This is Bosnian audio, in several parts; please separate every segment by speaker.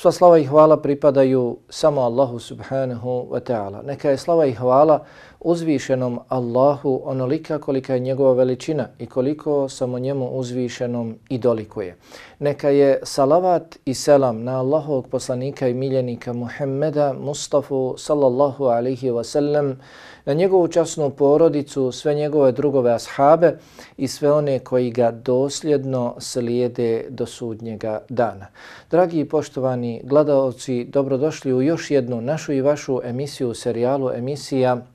Speaker 1: Sva slava i hvala pripadaju samo Allahu subhanahu wa ta'ala. Neka je slava i hvala uzvišenom Allahu onolika kolika je njegova veličina i koliko samo njemu uzvišenom i dolikuje. Neka je salavat i selam na Allahovog poslanika i miljenika Muhammeda Mustafa sallallahu alaihi wa sallam, na njegovu časnu porodicu, sve njegove drugove ashabe i sve one koji ga dosljedno slijede do sudnjega dana. Dragi i poštovani gledalci, dobrodošli u još jednu našu i vašu emisiju, serijalu emisija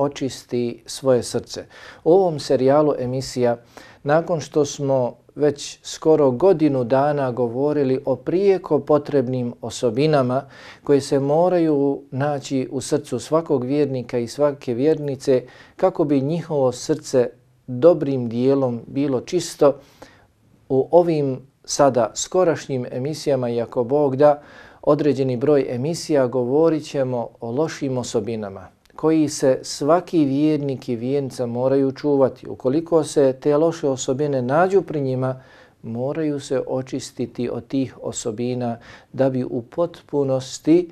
Speaker 1: očisti svoje srce. U ovom serijalu emisija, nakon što smo već skoro godinu dana govorili o prijeko potrebnim osobinama koje se moraju naći u srcu svakog vjernika i svake vjernice kako bi njihovo srce dobrim dijelom bilo čisto, u ovim sada skorašnjim emisijama, iako Bog da, određeni broj emisija govorit ćemo o lošim osobinama, koji se svaki vjernik i vjernica moraju čuvati. Ukoliko se te loše osobine nađu pri njima, moraju se očistiti od tih osobina da bi u potpunosti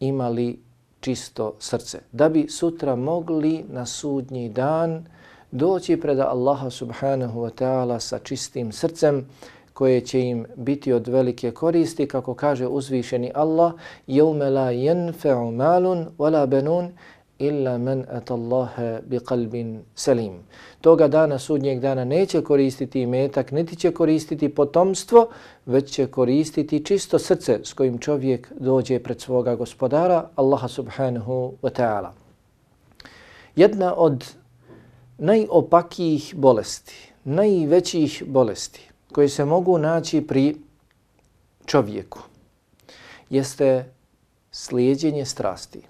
Speaker 1: imali čisto srce. Da bi sutra mogli na sudnji dan doći pred Allaha subhanahu wa ta'ala sa čistim srcem koje će im biti od velike koristi, kako kaže uzvišeni Allah, يَوْمَ لَا يَنْفَعُ مَالٌ وَلَا بَنُونَ illa man atallaha biqalbin salim. Toga dana, sudnjeg dana, neće koristiti metak, niti će koristiti potomstvo, već će koristiti čisto srce s kojim čovjek dođe pred svoga gospodara, Allaha subhanahu wa ta'ala. Jedna od najopakijih bolesti, najvećih bolesti koje se mogu naći pri čovjeku jeste slijedjenje strasti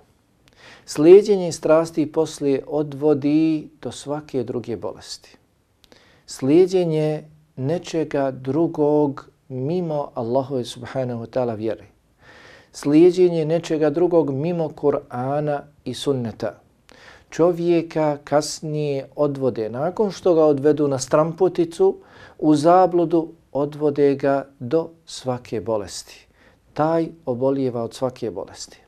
Speaker 1: Slijedjenje strasti poslije odvodi do svake druge bolesti. Slijedjenje nečega drugog mimo Allahove subhanahu wa ta'ala vjere. Slijedjenje nečega drugog mimo Kur'ana i sunneta. Čovjeka kasnije odvode, nakon što ga odvedu na stramputicu, u zabludu odvode ga do svake bolesti. Taj obolijeva od svake bolesti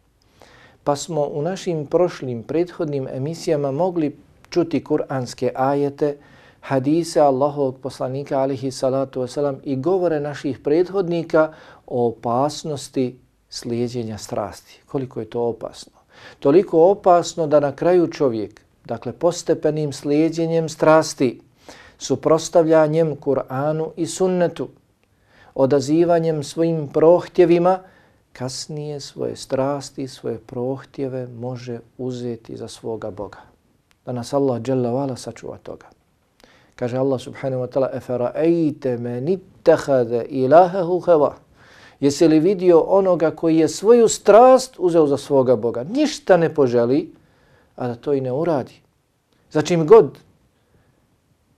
Speaker 1: pa smo u našim prošlim prethodnim emisijama mogli čuti kuranske ajete, hadise Allahovog poslanika alihi salatu wasalam i govore naših prethodnika o opasnosti slijedjenja strasti. Koliko je to opasno? Toliko opasno da na kraju čovjek, dakle postepenim slijedjenjem strasti, suprostavljanjem Kur'anu i sunnetu, odazivanjem svojim prohtjevima, kasnije svoje strasti, svoje prohtjeve može uzeti za svoga Boga. Da nas Allah dželle vala sačuva toga. Kaže Allah subhanahu wa ta'ala Efera'ejte men ittehade ilahehu heva. Jesi li vidio onoga koji je svoju strast uzeo za svoga Boga? Ništa ne poželi, a da to i ne uradi. Za čim god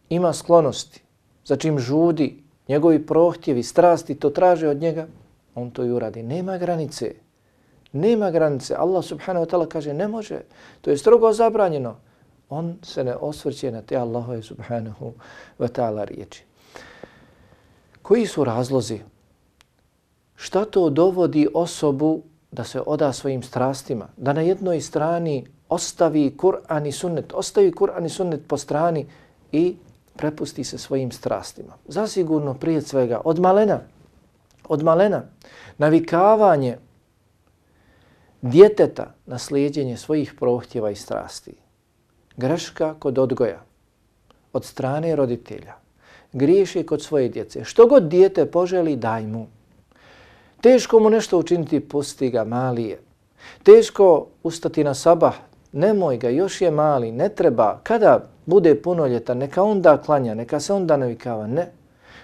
Speaker 1: ima sklonosti, za čim žudi, njegovi prohtjevi, strasti, to traže od njega, on to i uradi. Nema granice. Nema granice. Allah subhanahu wa ta'ala kaže ne može. To je strogo zabranjeno. On se ne osvrće na te Allahove subhanahu wa ta'ala riječi. Koji su razlozi? Šta to dovodi osobu da se oda svojim strastima? Da na jednoj strani ostavi Kur'an i sunnet, ostavi Kur'an i sunnet po strani i prepusti se svojim strastima. Zasigurno prije svega od malena od malena, navikavanje djeteta na slijedjenje svojih prohtjeva i strasti. Greška kod odgoja od strane roditelja. Griješi kod svoje djece. Što god dijete poželi, daj mu. Teško mu nešto učiniti, pusti ga, mali je. Teško ustati na sabah, nemoj ga, još je mali, ne treba. Kada bude punoljetan, neka onda klanja, neka se onda navikava. Ne,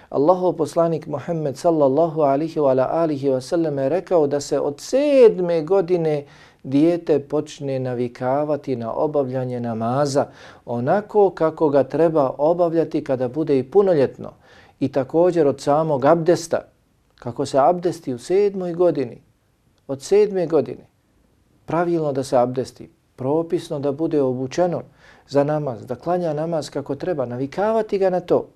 Speaker 1: Allahov poslanik Muhammed sallallahu alihi wa alihi wa sallam je rekao da se od sedme godine dijete počne navikavati na obavljanje namaza onako kako ga treba obavljati kada bude i punoljetno. I također od samog abdesta, kako se abdesti u sedmoj godini, od sedme godine, pravilno da se abdesti, propisno da bude obučeno za namaz, da klanja namaz kako treba, navikavati ga na to,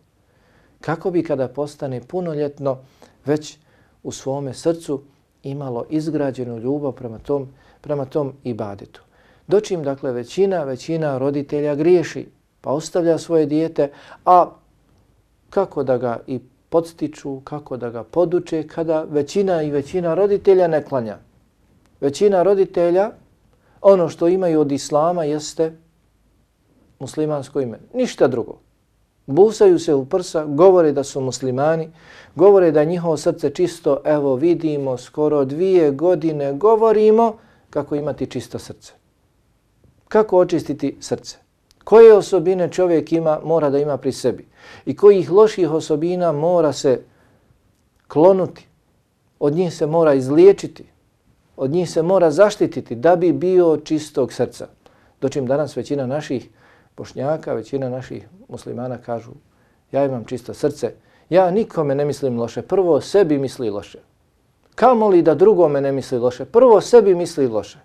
Speaker 1: kako bi kada postane punoljetno već u svome srcu imalo izgrađenu ljubav prema tom, prema tom ibadetu. Dočim, dakle, većina, većina roditelja griješi, pa ostavlja svoje dijete, a kako da ga i podstiču, kako da ga poduče, kada većina i većina roditelja ne klanja. Većina roditelja, ono što imaju od islama jeste muslimansko ime. Ništa drugo. Busaju se u prsa, govore da su muslimani, govore da njihovo srce čisto, evo vidimo, skoro dvije godine govorimo kako imati čisto srce. Kako očistiti srce? Koje osobine čovjek ima, mora da ima pri sebi? I kojih loših osobina mora se klonuti? Od njih se mora izliječiti? Od njih se mora zaštititi da bi bio čistog srca? Dočim danas većina naših bošnjaka, većina naših muslimana kažu ja imam čisto srce, ja nikome ne mislim loše, prvo sebi misli loše. Kamo li da drugome ne misli loše? Prvo sebi misli loše.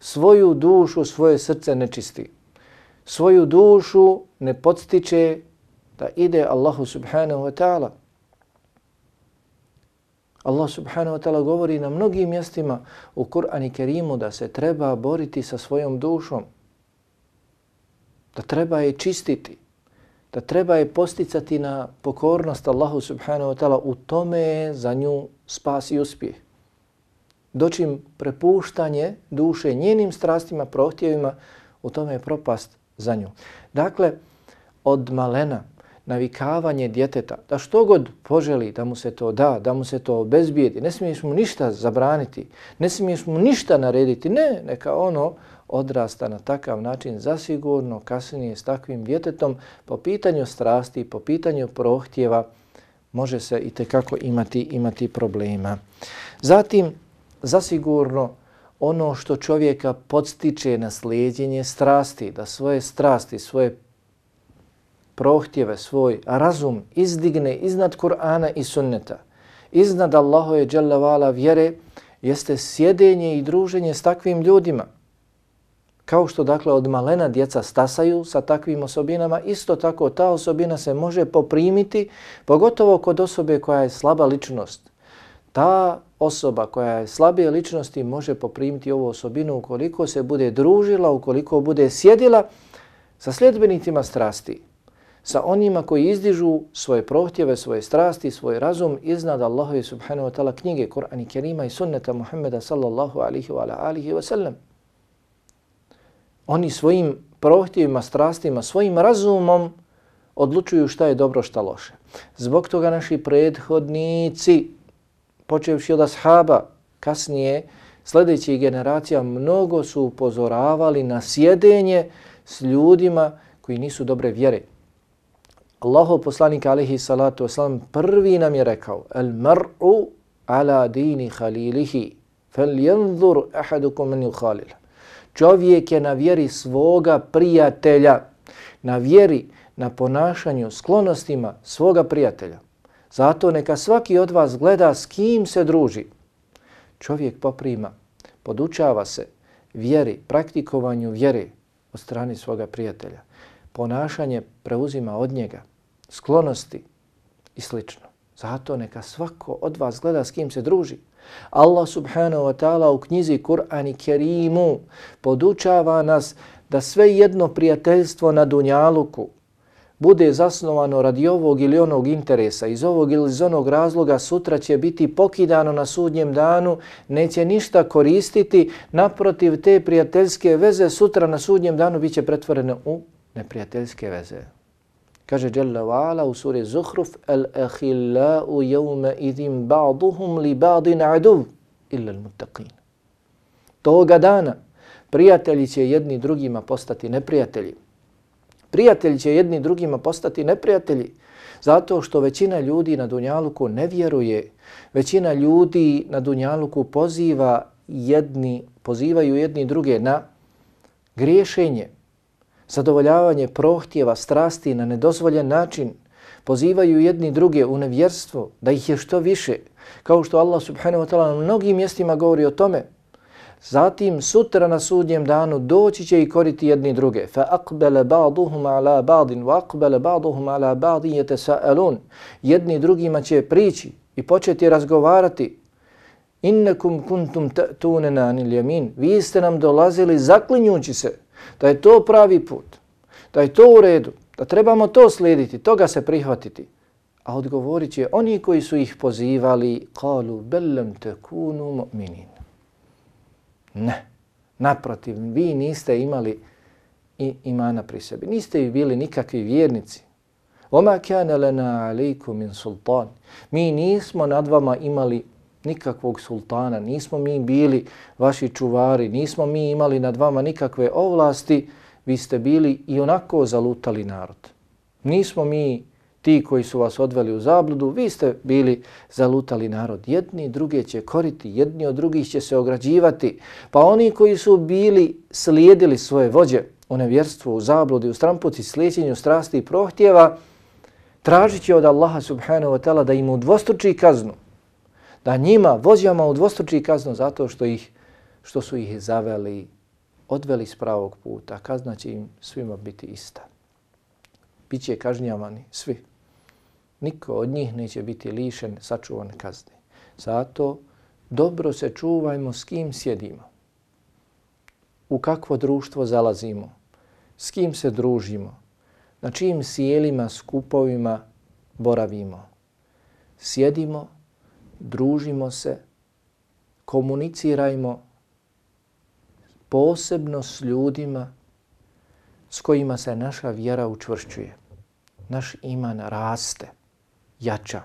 Speaker 1: Svoju dušu, svoje srce ne čisti. Svoju dušu ne podstiče da ide Allahu subhanahu wa ta'ala. Allah subhanahu wa ta'ala govori na mnogim mjestima u Kur'an i Kerimu da se treba boriti sa svojom dušom da treba je čistiti, da treba je posticati na pokornost Allahu subhanahu wa ta'ala, u tome za nju spas i uspjeh. Dočim prepuštanje duše njenim strastima, prohtjevima, u tome je propast za nju. Dakle, od malena, navikavanje djeteta, da što god poželi da mu se to da, da mu se to obezbijedi, ne smiješ mu ništa zabraniti, ne smiješ mu ništa narediti, ne, neka ono odrasta na takav način, zasigurno kasnije s takvim djetetom po pitanju strasti, po pitanju prohtjeva, može se i kako imati imati problema. Zatim, zasigurno, ono što čovjeka podstiče na slijedjenje strasti, da svoje strasti, svoje prohtjeve, svoj razum izdigne iznad Kur'ana i sunneta, iznad Allahove dželavala vjere, jeste sjedenje i druženje s takvim ljudima – Kao što dakle od malena djeca stasaju sa takvim osobinama, isto tako ta osobina se može poprimiti, pogotovo kod osobe koja je slaba ličnost. Ta osoba koja je slabije ličnosti može poprimiti ovu osobinu ukoliko se bude družila, ukoliko bude sjedila sa sljedbenicima strasti, sa onima koji izdižu svoje prohtjeve, svoje strasti, svoj razum iznad Allahove subhanahu wa ta'ala knjige Kur'an i Kerima i sunneta Muhammeda sallallahu alihi wa alihi wa sallam oni svojim prohtjevima, strastima, svojim razumom odlučuju šta je dobro, šta loše. Zbog toga naši prethodnici, počevši od ashaba, kasnije, sljedećih generacija, mnogo su upozoravali na sjedenje s ljudima koji nisu dobre vjere. Allahov poslanik alaihi salatu wasalam prvi nam je rekao El mar'u ala dini khalilihi fel jenzur ahadukum men yukhalila. Čovjek je na vjeri svoga prijatelja, na vjeri, na ponašanju, sklonostima svoga prijatelja. Zato neka svaki od vas gleda s kim se druži. Čovjek poprima, podučava se vjeri, praktikovanju vjeri od strani svoga prijatelja. Ponašanje preuzima od njega, sklonosti i slično. Zato neka svako od vas gleda s kim se druži. Allah subhanahu wa ta'ala u knjizi Kur'an i Kerimu podučava nas da sve jedno prijateljstvo na Dunjaluku bude zasnovano radi ovog ili onog interesa, iz ovog ili iz onog razloga sutra će biti pokidano na sudnjem danu, neće ništa koristiti, naprotiv te prijateljske veze sutra na sudnjem danu biće pretvorene u neprijateljske veze. Kaže Jalla wa'ala u suri Zuhruf Al-ahillau jevme idhim ba'duhum li ba'din aduv illa al-muttaqin. Toga dana prijatelji će jedni drugima postati neprijatelji. Prijatelji će jedni drugima postati neprijatelji zato što većina ljudi na Dunjaluku ne vjeruje. Većina ljudi na Dunjaluku poziva jedni, pozivaju jedni druge na griješenje, zadovoljavanje prohtjeva, strasti na nedozvoljen način, pozivaju jedni druge u nevjerstvo, da ih je što više, kao što Allah subhanahu wa ta'ala na mnogim mjestima govori o tome, Zatim sutra na sudnjem danu doći će i koriti jedni druge. Fa aqbala ba'duhum ala ba'din wa aqbala ba'duhum ala ba'din yatasaalun. Jedni drugima će prići i početi razgovarati. Innakum kuntum ta'tunana anil yamin. Vi ste nam dolazili zaklinjući se da je to pravi put, da je to u redu, da trebamo to slijediti, toga se prihvatiti. A odgovorit će oni koji su ih pozivali, kalu bellem tekunu mu'minin. Ne. Naprotiv, vi niste imali i imana pri sebi. Niste vi bili nikakvi vjernici. Oma kana lana alejkum min sultan. Mi nismo nad vama imali nikakvog sultana, nismo mi bili vaši čuvari, nismo mi imali nad vama nikakve ovlasti, vi ste bili i onako zalutali narod. Nismo mi ti koji su vas odveli u zabludu, vi ste bili zalutali narod. Jedni druge će koriti, jedni od drugih će se ograđivati. Pa oni koji su bili, slijedili svoje vođe u nevjerstvu, u zabludi, u strampuci, slijedjenju strasti i prohtjeva, tražit će od Allaha subhanahu wa ta'ala da im udvostruči kaznu. Da njima, vođama udvostruči kaznu zato što ih što su ih zaveli, odveli s pravog puta. Kazna će im svima biti ista. Biće kažnjavani svi niko od njih neće biti lišen sačuvan kazne. Zato dobro se čuvajmo s kim sjedimo, u kakvo društvo zalazimo, s kim se družimo, na čijim sjelima, skupovima boravimo. Sjedimo, družimo se, komunicirajmo posebno s ljudima s kojima se naša vjera učvršćuje. Naš iman raste jača.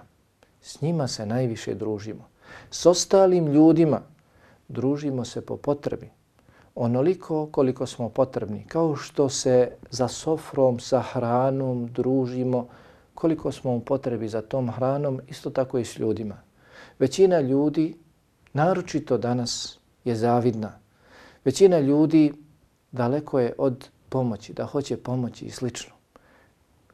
Speaker 1: S njima se najviše družimo. S ostalim ljudima družimo se po potrebi. Onoliko koliko smo potrebni. Kao što se za sofrom, sa hranom družimo, koliko smo u potrebi za tom hranom, isto tako i s ljudima. Većina ljudi, naročito danas, je zavidna. Većina ljudi daleko je od pomoći, da hoće pomoći i slično.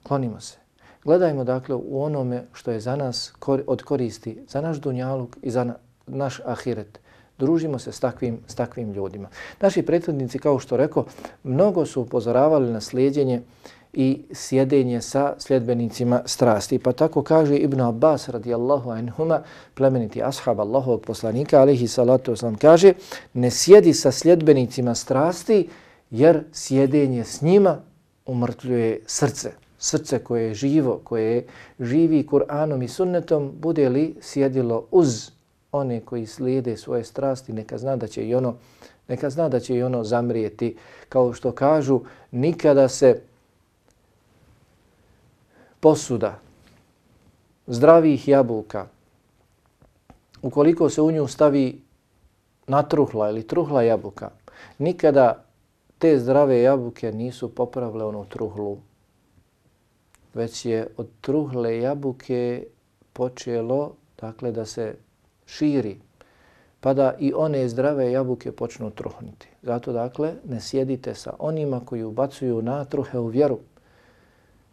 Speaker 1: Klonimo se. Gledajmo dakle u onome što je za nas od koristi, za naš dunjaluk i za naš ahiret. Družimo se s takvim, s takvim ljudima. Naši prethodnici, kao što rekao, mnogo su upozoravali na slijedjenje i sjedenje sa sljedbenicima strasti. Pa tako kaže Ibn Abbas radijallahu anhuma, plemeniti ashab Allahovog poslanika, alihi salatu oslam, kaže ne sjedi sa sljedbenicima strasti jer sjedenje s njima umrtljuje srce srce koje je živo, koje živi Kur'anom i sunnetom, bude li sjedilo uz one koji slijede svoje strasti, neka zna da će i ono, neka zna da će i ono zamrijeti. Kao što kažu, nikada se posuda zdravih jabuka, ukoliko se u nju stavi natruhla ili truhla jabuka, nikada te zdrave jabuke nisu popravile onu truhlu već je od truhle jabuke počelo dakle da se širi pa da i one zdrave jabuke počnu truhniti. Zato dakle ne sjedite sa onima koji ubacuju natruhe u vjeru,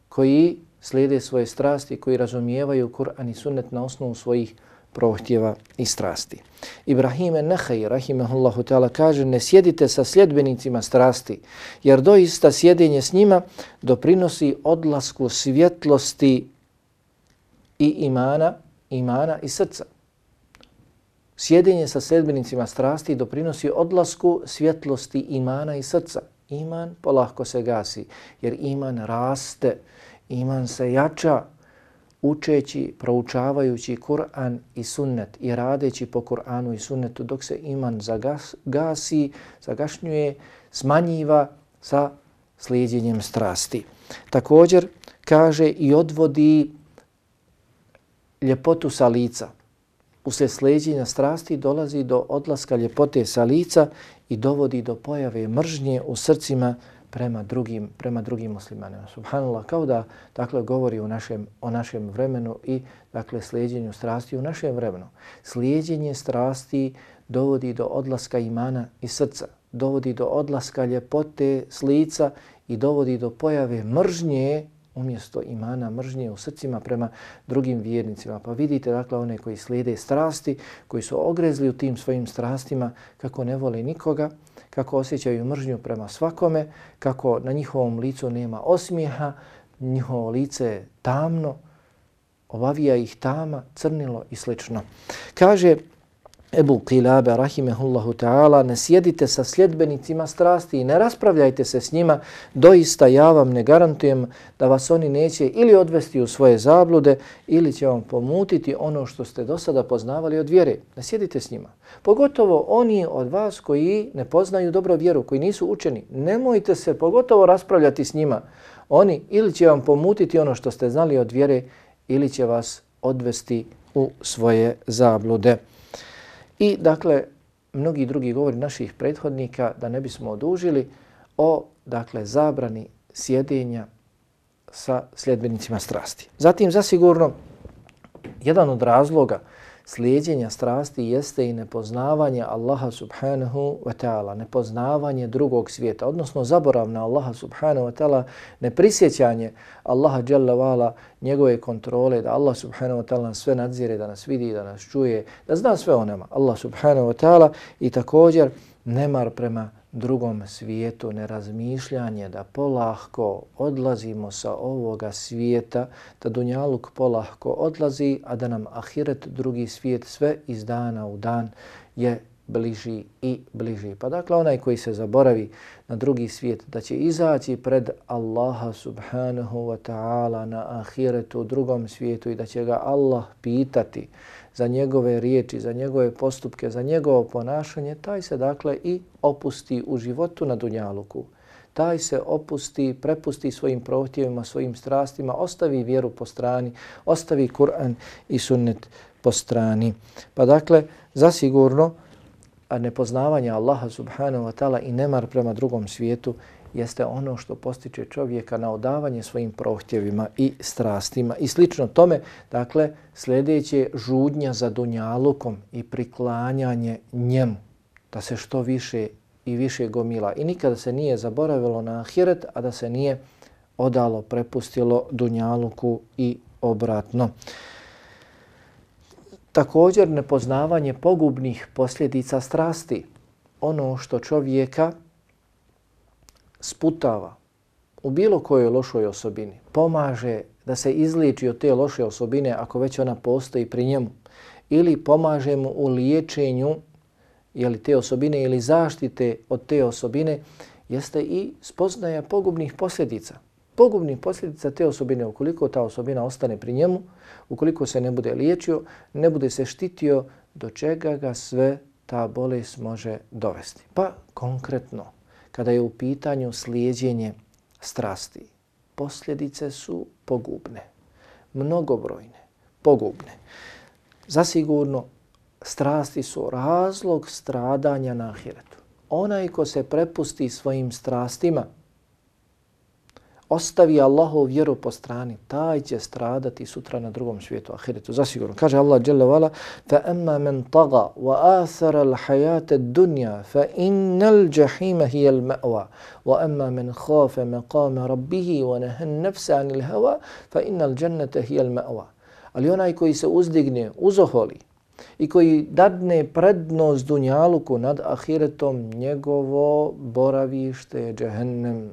Speaker 1: koji slijede svoje strasti, koji razumijevaju Kur'an i sunnet na osnovu svojih prohtjeva i strasti. Ibrahime Nehaj, rahimahullahu ta'ala, kaže ne sjedite sa sljedbenicima strasti, jer doista sjedinje s njima doprinosi odlasku svjetlosti i imana, imana i srca. Sjedinje sa sljedbenicima strasti doprinosi odlasku svjetlosti imana i srca. Iman polahko se gasi, jer iman raste, iman se jača, učeći, proučavajući Kur'an i sunnet i radeći po Kur'anu i sunnetu dok se iman zagasi, zagašnjuje, smanjiva sa slijedjenjem strasti. Također kaže i odvodi ljepotu sa lica. Usled slijedjenja strasti dolazi do odlaska ljepote sa lica i dovodi do pojave mržnje u srcima prema drugim, prema drugim muslimanima. Subhanallah, kao da dakle, govori o našem, o našem vremenu i dakle, slijedjenju strasti u našem vremenu. Slijedjenje strasti dovodi do odlaska imana i srca, dovodi do odlaska ljepote s lica i dovodi do pojave mržnje umjesto imana mržnje u srcima prema drugim vjernicima. Pa vidite dakle one koji slijede strasti, koji su ogrezli u tim svojim strastima, kako ne vole nikoga, kako osjećaju mržnju prema svakome, kako na njihovom licu nema osmijeha, njihovo lice je tamno, obavija ih tama, crnilo i slično. Kaže Ebu Qilabe, rahimehullahu ta'ala, ne sjedite sa sljedbenicima strasti i ne raspravljajte se s njima, doista ja vam ne garantujem da vas oni neće ili odvesti u svoje zablude ili će vam pomutiti ono što ste do sada poznavali od vjere. Ne sjedite s njima. Pogotovo oni od vas koji ne poznaju dobro vjeru, koji nisu učeni. Nemojte se pogotovo raspravljati s njima. Oni ili će vam pomutiti ono što ste znali od vjere ili će vas odvesti u svoje zablude. I dakle, mnogi drugi govori naših prethodnika da ne bismo odužili o dakle zabrani sjedenja sa sljedbenicima strasti. Zatim, zasigurno, jedan od razloga slijedjenja strasti jeste i nepoznavanje Allaha subhanahu wa ta'ala, nepoznavanje drugog svijeta, odnosno zaborav na Allaha subhanahu wa ta'ala, neprisjećanje Allaha jalla vala, njegove kontrole, da Allah subhanahu wa ta'ala sve nadzire, da nas vidi, da nas čuje, da zna sve o nama, Allah subhanahu wa ta'ala. I također nemar prema drugom svijetu, nerazmišljanje da polahko odlazimo sa ovoga svijeta, da dunjaluk polahko odlazi, a da nam ahiret, drugi svijet, sve iz dana u dan je bliži i bliži. Pa dakle, onaj koji se zaboravi na drugi svijet, da će izaći pred Allaha subhanahu wa ta'ala na ahiretu u drugom svijetu i da će ga Allah pitati za njegove riječi, za njegove postupke, za njegovo ponašanje, taj se dakle i opusti u životu na Dunjaluku. Taj se opusti, prepusti svojim prohtjevima, svojim strastima, ostavi vjeru po strani, ostavi Kur'an i sunnet po strani. Pa dakle, zasigurno, a nepoznavanje Allaha subhanahu wa ta'ala i nemar prema drugom svijetu jeste ono što postiče čovjeka na odavanje svojim prohtjevima i strastima i slično tome. Dakle, sljedeće žudnja za dunjalukom i priklanjanje njemu da se što više i više gomila i nikada se nije zaboravilo na ahiret, a da se nije odalo, prepustilo dunjaluku i obratno. Također nepoznavanje pogubnih posljedica strasti, ono što čovjeka sputava u bilo kojoj lošoj osobini, pomaže da se izliči od te loše osobine ako već ona postoji pri njemu ili pomaže mu u liječenju jeli, te osobine ili zaštite od te osobine, jeste i spoznaja pogubnih posljedica. Pogubnih posljedica te osobine, ukoliko ta osobina ostane pri njemu, ukoliko se ne bude liječio, ne bude se štitio, do čega ga sve ta bolest može dovesti. Pa konkretno, kada je u pitanju slijedjenje strasti. Posljedice su pogubne, mnogobrojne, pogubne. Zasigurno, strasti su razlog stradanja na ahiretu. Onaj ko se prepusti svojim strastima, ostavi Allahov vjeru po strani, taj će stradati sutra na drugom svijetu, ahiretu, zasigurno. Kaže Allah dželle vala, fa amma man taga wa athara al-hayata ad-dunya fa innal jahima hiya al-ma'wa wa amma man khafa maqama rabbih wa nahaa an-nafsa 'anil hawa fa innal jannata hiya al-ma'wa. Ali onaj koji se uzdigne, uzoholi i koji dadne prednost dunjaluku nad ahiretom, njegovo boravište je džehennem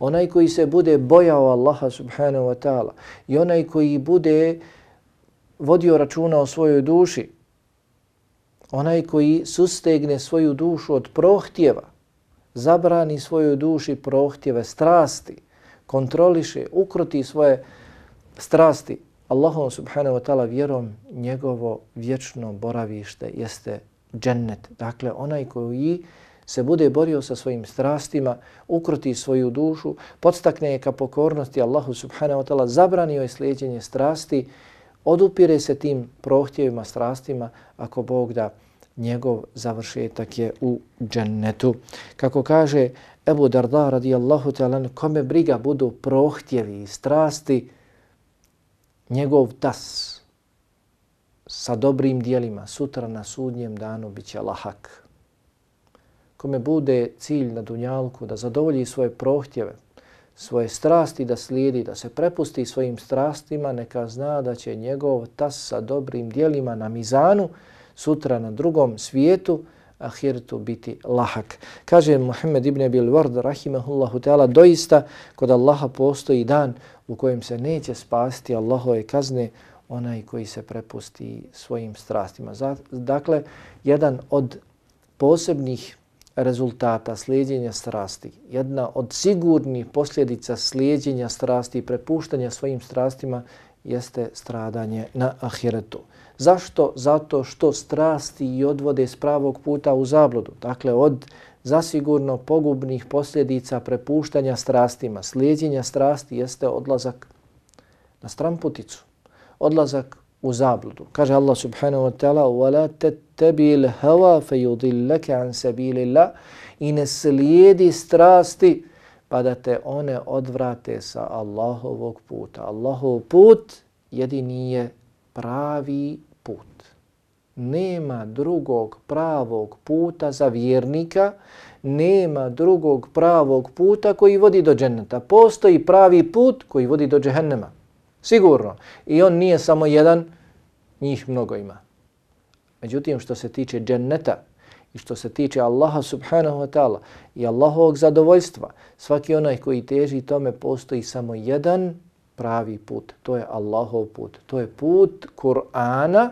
Speaker 1: onaj koji se bude bojao Allaha subhanahu wa ta'ala i onaj koji bude vodio računa o svojoj duši, onaj koji sustegne svoju dušu od prohtjeva, zabrani svojoj duši prohtjeve, strasti, kontroliše, ukroti svoje strasti, Allahom subhanahu wa ta'ala vjerom njegovo vječno boravište jeste džennet. Dakle, onaj koji se bude borio sa svojim strastima, ukroti svoju dušu, podstakne je ka pokornosti Allahu subhanahu wa ta'ala, zabranio je slijedjenje strasti, odupire se tim prohtjevima, strastima, ako Bog da njegov završetak je u džennetu. Kako kaže Ebu Darda radijallahu ta'ala, kome briga budu prohtjevi i strasti, njegov tas sa dobrim dijelima sutra na sudnjem danu bit će lahak. Kome bude cilj na dunjalku da zadovolji svoje prohtjeve, svoje strasti da slijedi, da se prepusti svojim strastima, neka zna da će njegov tas sa dobrim dijelima na mizanu sutra na drugom svijetu, ahiretu biti lahak. Kaže Muhammed ibn Abil Ward, rahimahullahu ta'ala, doista kod Allaha postoji dan u kojem se neće spasti Allahove kazne onaj koji se prepusti svojim strastima. Dakle, jedan od posebnih rezultata slijedjenja strasti, jedna od sigurnih posljedica slijedjenja strasti i prepuštanja svojim strastima jeste stradanje na ahiretu. Zašto? Zato što strasti i odvode s pravog puta u zabludu. Dakle, od zasigurno pogubnih posljedica prepuštanja strastima, slijedjenja strasti jeste odlazak na stramputicu, odlazak u zabludu. Kaže Allah subhanahu wa ta'ala وَلَا تَتَّبِي الْهَوَا فَيُضِلَّكَ عَنْ سَبِيلِ اللَّهِ I ne slijedi strasti pa da te one odvrate sa Allahovog puta. Allahov put jedini je pravi put. Nema drugog pravog puta za vjernika, nema drugog pravog puta koji vodi do dženneta. Postoji pravi put koji vodi do džehennema. Sigurno. I on nije samo jedan, njih mnogo ima. Međutim, što se tiče dženneta i što se tiče Allaha subhanahu wa ta'ala i Allahovog zadovoljstva, svaki onaj koji teži tome postoji samo jedan pravi put. To je Allahov put. To je put Kur'ana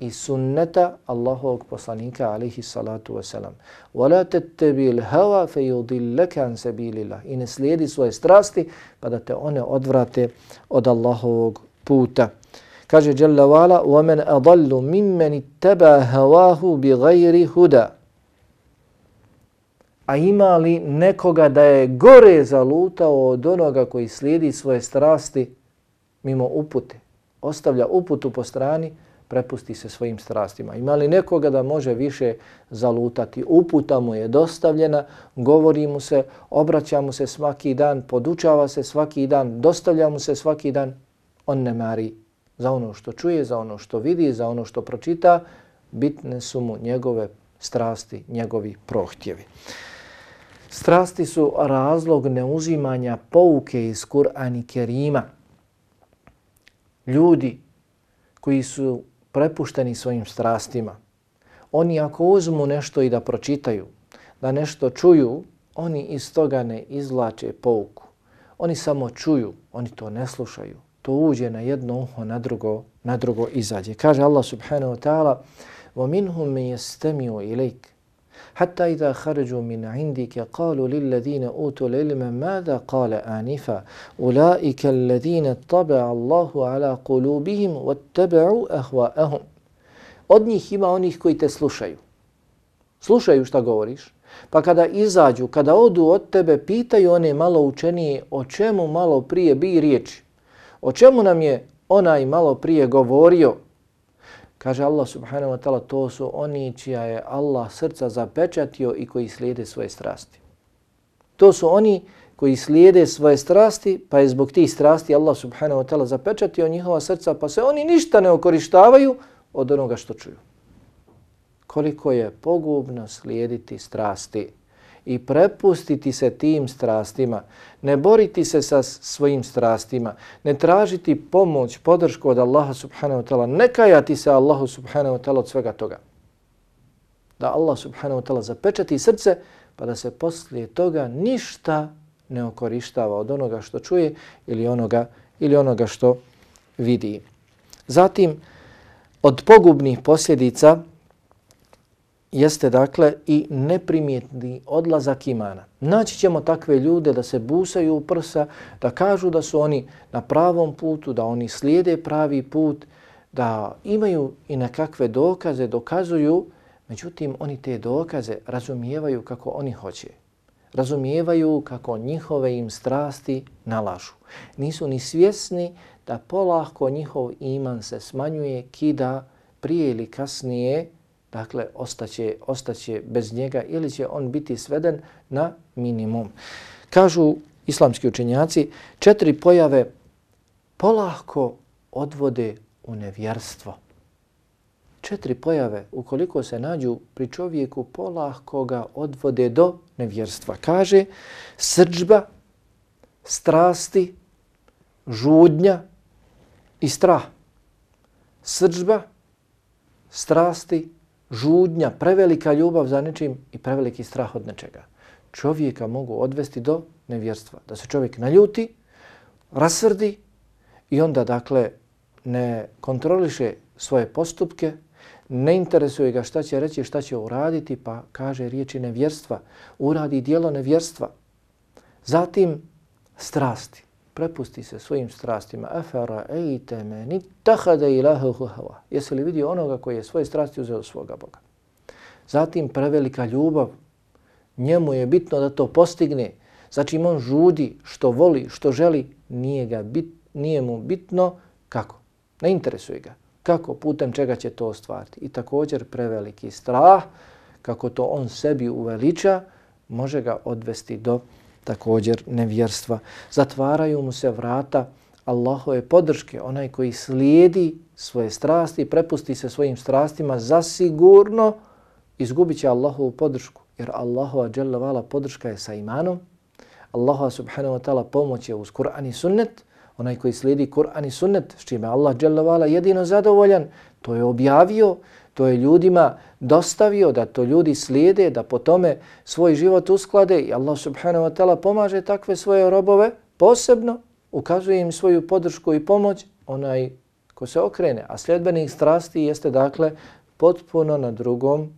Speaker 1: i sunneta Allahovog poslanika alihi salatu wasalam. وَلَا تَتَّبِي الْهَوَا فَيُضِلَّكَ عَنْ سَبِيلِ اللَّهِ I ne slijedi svoje strasti pa da te one odvrate od Allahovog puta. Kaže Jalla wa'ala وَمَنْ أَضَلُّ مِمَّنِ اتَّبَا هَوَاهُ بِغَيْرِ هُدَى A ima li nekoga da je gore zalutao od onoga koji slijedi svoje strasti mimo upute? Ostavlja uputu po strani, prepusti se svojim strastima. Ima li nekoga da može više zalutati? Uputa mu je dostavljena, govori mu se, obraća mu se svaki dan, podučava se svaki dan, dostavlja mu se svaki dan. On ne mari za ono što čuje, za ono što vidi, za ono što pročita. Bitne su mu njegove strasti, njegovi prohtjevi. Strasti su razlog neuzimanja pouke iz Kur'ani Kerima. Ljudi koji su prepušteni svojim strastima. Oni ako uzmu nešto i da pročitaju, da nešto čuju, oni iz toga ne izvlače pouku. Oni samo čuju, oni to ne slušaju. To uđe na jedno uho, na drugo, na drugo izađe. Kaže Allah subhanahu wa ta'ala وَمِنْهُمْ مَنْ يَسْتَمِعُ إِلَيْكَ Hatta iza kharaju min indike qalu lil ladina utu lil ilma mada qala anifa ulaika alladina taba Allahu ala qulubihim wattaba'u ahwa'ahum Od njih ima onih koji te slušaju. Slušaju šta govoriš. Pa kada izađu, kada odu od tebe, pitaju one malo učenije o čemu malo prije bi riječi. O čemu nam je onaj malo prije govorio, Kaže Allah subhanahu wa ta'ala, to su oni čija je Allah srca zapečatio i koji slijede svoje strasti. To su oni koji slijede svoje strasti, pa je zbog tih strasti Allah subhanahu wa ta'ala zapečatio njihova srca, pa se oni ništa ne okorištavaju od onoga što čuju. Koliko je pogubno slijediti strasti i prepustiti se tim strastima, ne boriti se sa svojim strastima, ne tražiti pomoć, podršku od Allaha subhanahu wa ta'ala, ne kajati se Allahu subhanahu wa ta'ala od svega toga. Da Allah subhanahu wa ta'ala zapečati srce, pa da se poslije toga ništa ne okorištava od onoga što čuje ili onoga, ili onoga što vidi. Zatim, od pogubnih posljedica jeste dakle i neprimjetni odlazak imana. Naći ćemo takve ljude da se busaju u prsa, da kažu da su oni na pravom putu, da oni slijede pravi put, da imaju i nekakve dokaze, dokazuju, međutim oni te dokaze razumijevaju kako oni hoće. Razumijevaju kako njihove im strasti nalažu. Nisu ni svjesni da polahko njihov iman se smanjuje, kida prije ili kasnije, dakle, ostaće, ostaće bez njega ili će on biti sveden na minimum. Kažu islamski učenjaci, četiri pojave polahko odvode u nevjerstvo. Četiri pojave, ukoliko se nađu pri čovjeku, polahko ga odvode do nevjerstva. Kaže, srđba, strasti, žudnja i strah. Srđba, strasti, žudnja, prevelika ljubav za nečim i preveliki strah od nečega. Čovjeka mogu odvesti do nevjerstva. Da se čovjek naljuti, rasrdi i onda dakle ne kontroliše svoje postupke, ne interesuje ga šta će reći, šta će uraditi, pa kaže riječi nevjerstva, uradi dijelo nevjerstva. Zatim strasti. Prepusti se svojim strastima. Afara ejte meni tahada ilaha hava. Jesi li vidio onoga koji je svoje strasti uzeo svoga Boga? Zatim prevelika ljubav. Njemu je bitno da to postigne. Znači on žudi što voli, što želi, nije, ga bit, nije mu bitno kako. Ne interesuje ga. Kako, putem čega će to ostvariti. I također preveliki strah, kako to on sebi uveliča, može ga odvesti do također nevjerstva. Zatvaraju mu se vrata Allahove podrške. Onaj koji slijedi svoje strasti, prepusti se svojim strastima, zasigurno izgubit će Allahovu podršku. Jer Allahova dželavala podrška je sa imanom. Allahova subhanahu wa ta'ala pomoć je uz Kur'an i sunnet. Onaj koji slijedi Kur'an i sunnet, s čime Allah dželavala jedino zadovoljan, to je objavio, to je ljudima dostavio da to ljudi slijede, da po tome svoj život usklade i Allah subhanahu wa ta'ala pomaže takve svoje robove posebno, ukazuje im svoju podršku i pomoć, onaj ko se okrene. A sljedbenih strasti jeste dakle potpuno na drugom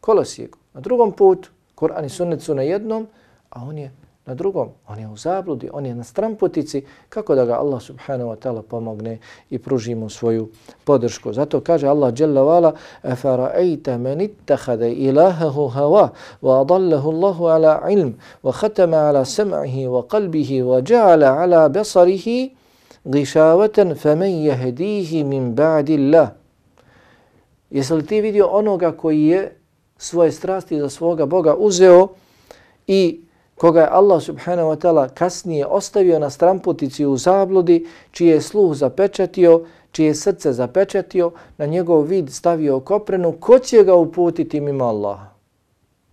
Speaker 1: kolosijeku, na drugom putu. Kur'an i sunnet su na jednom, a on je na drugom. On je u zabludi, on je na stramputici. Kako da ga Allah subhanahu wa ta'ala pomogne i pruži mu svoju podršku. Zato kaže Allah jalla wala أَفَرَأَيْتَ مَنِ اتَّخَذَ إِلَهَهُ هَوَا وَأَضَلَّهُ اللَّهُ عَلَى عِلْمٍ وَخَتَمَ عَلَى سَمْعِهِ وَقَلْبِهِ وَجَعَلَ عَلَى بَصَرِهِ غِشَاوَةً فَمَنْ يَهْدِيهِ مِنْ بَعْدِ اللَّهِ Jesi li ti vidio onoga koji je svoje strasti za svoga Boga uzeo i koga je Allah subhanahu wa ta'ala kasnije ostavio na stramputici u zabludi, čije je sluh zapečatio, čije srce zapečatio, na njegov vid stavio koprenu, ko će ga uputiti mimo Allaha?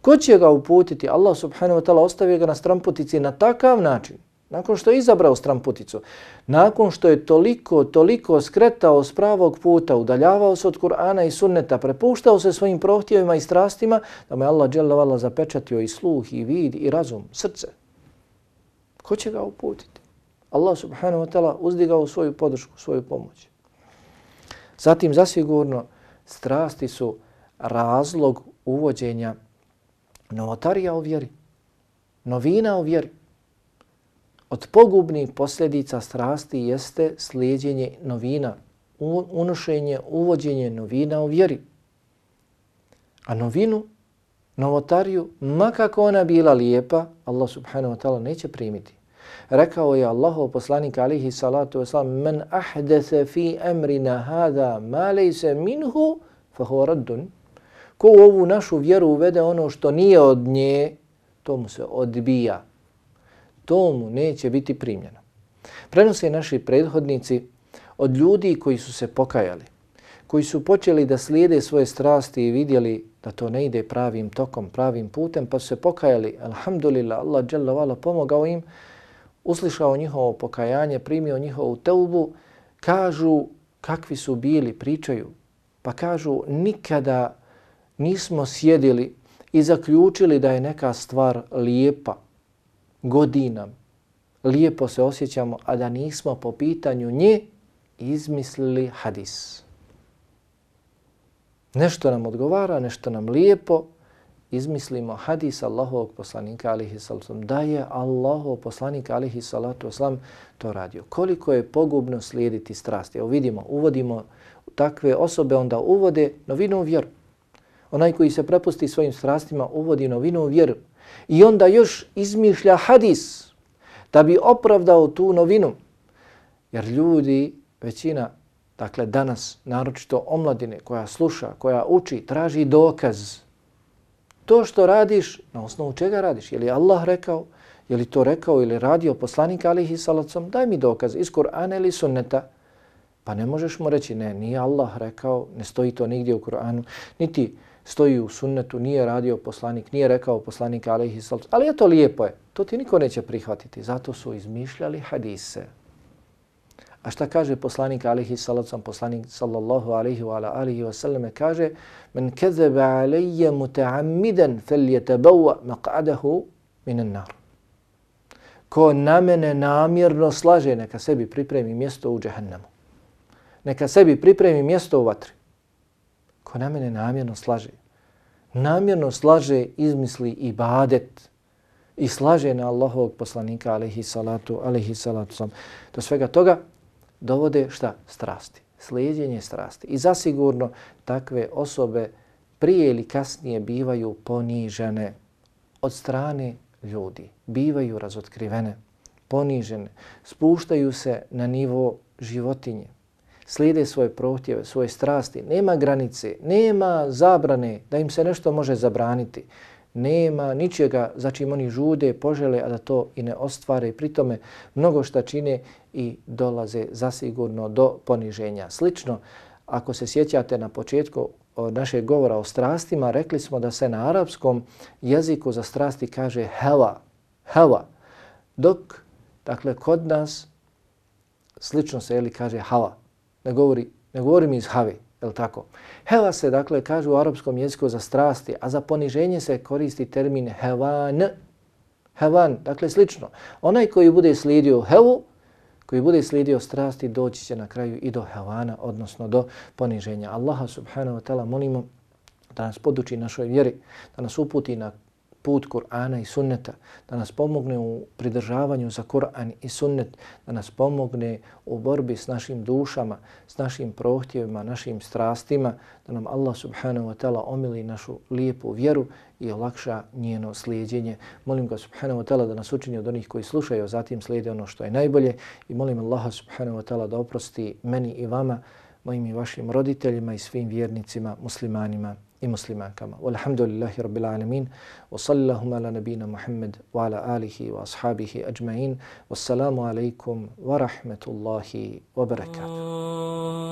Speaker 1: Ko će ga uputiti? Allah subhanahu wa ta'ala ostavio ga na stramputici na takav način nakon što je izabrao stramputicu, nakon što je toliko, toliko skretao s pravog puta, udaljavao se od Kur'ana i sunneta, prepuštao se svojim prohtjevima i strastima, da mu je Allah dželavala zapečatio i sluh, i vid, i razum, srce. Ko će ga uputiti? Allah subhanahu wa ta'ala uzdigao svoju podršku, svoju pomoć. Zatim, zasigurno, strasti su razlog uvođenja novotarija u vjeri, novina u vjeri od pogubnih posljedica strasti jeste slijedjenje novina, unošenje, uvođenje novina u vjeri. A novinu, novotariju, makako ona bila lijepa, Allah subhanahu wa ta'ala neće primiti. Rekao je Allahov poslanik alihi salatu wasalam men ahdese fi emrina hada ma lejse minhu fahu raddun. Ko u ovu našu vjeru uvede ono što nije od nje, to mu se odbija to mu neće biti primljeno. Prenose naši prethodnici od ljudi koji su se pokajali, koji su počeli da slijede svoje strasti i vidjeli da to ne ide pravim tokom, pravim putem, pa su se pokajali, alhamdulillah, Allah dželle vala pomogao im, uslišao njihovo pokajanje, primio njihovu teubu, kažu kakvi su bili, pričaju, pa kažu nikada nismo sjedili i zaključili da je neka stvar lijepa, godina lijepo se osjećamo, a da nismo po pitanju nje izmislili hadis. Nešto nam odgovara, nešto nam lijepo, izmislimo hadis Allahovog poslanika alihi salatu da je Allahov poslanik alihi salatu oslam to radio. Koliko je pogubno slijediti strasti. Evo vidimo, uvodimo takve osobe, onda uvode novinu u vjeru. Onaj koji se prepusti svojim strastima uvodi novinu u vjeru. I onda još izmišlja hadis da bi opravdao tu novinu. Jer ljudi, većina dakle danas, naročito omladine koja sluša, koja uči, traži dokaz. To što radiš, na osnovu čega radiš? Je li Allah rekao, je li to rekao ili radio poslanik alihi salacom? Daj mi dokaz iz Kur'ana ili sunneta. Pa ne možeš mu reći, ne, nije Allah rekao, ne stoji to nigdje u Kur'anu, niti stoji u sunnetu, nije radio poslanik, nije rekao poslanik alaihi sallam. Ali eto to lijepo je, to ti niko neće prihvatiti. Zato su izmišljali hadise. A šta kaže poslanik alaihi sallam, poslanik sallallahu alaihi wa alaihi wa sallam kaže Men kezebe alaije muta'ammiden fel jetebawa maq'adahu minan nar. Ko na mene namjerno slaže, neka sebi pripremi mjesto u džahannemu. Neka sebi pripremi mjesto u vatri. Ko na mene namjerno slaže. Namjerno slaže, izmisli ibadet i slaže na Allahovog poslanika alaihi salatu, alaihi salatu sam. Do svega toga dovode šta? Strasti. Slijedjenje strasti. I zasigurno takve osobe prije ili kasnije bivaju ponižene od strane ljudi. Bivaju razotkrivene, ponižene, spuštaju se na nivo životinje. Slijede svoje prohtjeve, svoje strasti. Nema granice, nema zabrane da im se nešto može zabraniti nema ničega za čim oni žude, požele, a da to i ne ostvare. Pritome mnogo šta čine i dolaze zasigurno do poniženja. Slično, ako se sjećate na početku našeg govora o strastima, rekli smo da se na arapskom jeziku za strasti kaže heva, heva, dok, dakle, kod nas slično se ili kaže hava, ne govori, ne govori mi iz havi, Je tako? Heva se, dakle, kaže u arapskom jeziku za strasti, a za poniženje se koristi termin hevan. Hevan, dakle, slično. Onaj koji bude slijedio hevu, koji bude slijedio strasti, doći će na kraju i do hevana, odnosno do poniženja. Allaha subhanahu wa ta'ala molimo da nas poduči našoj vjeri, da nas uputi na put Kur'ana i sunneta, da nas pomogne u pridržavanju za Kur'an i sunnet, da nas pomogne u borbi s našim dušama, s našim prohtjevima, našim strastima, da nam Allah subhanahu wa ta'ala omili našu lijepu vjeru i olakša njeno slijedjenje. Molim ga subhanahu wa ta'ala da nas učini od onih koji slušaju, a zatim slijede ono što je najbolje i molim Allaha subhanahu wa ta'ala da oprosti meni i vama, mojim i vašim roditeljima i svim vjernicima, muslimanima i muslimankama. Walhamdulillahi rabbil alamin. Wa sallallahu ala nabina Muhammad wa ala alihi wa ashabihi ajma'in. Wassalamu alaikum wa rahmatullahi wa barakatuh.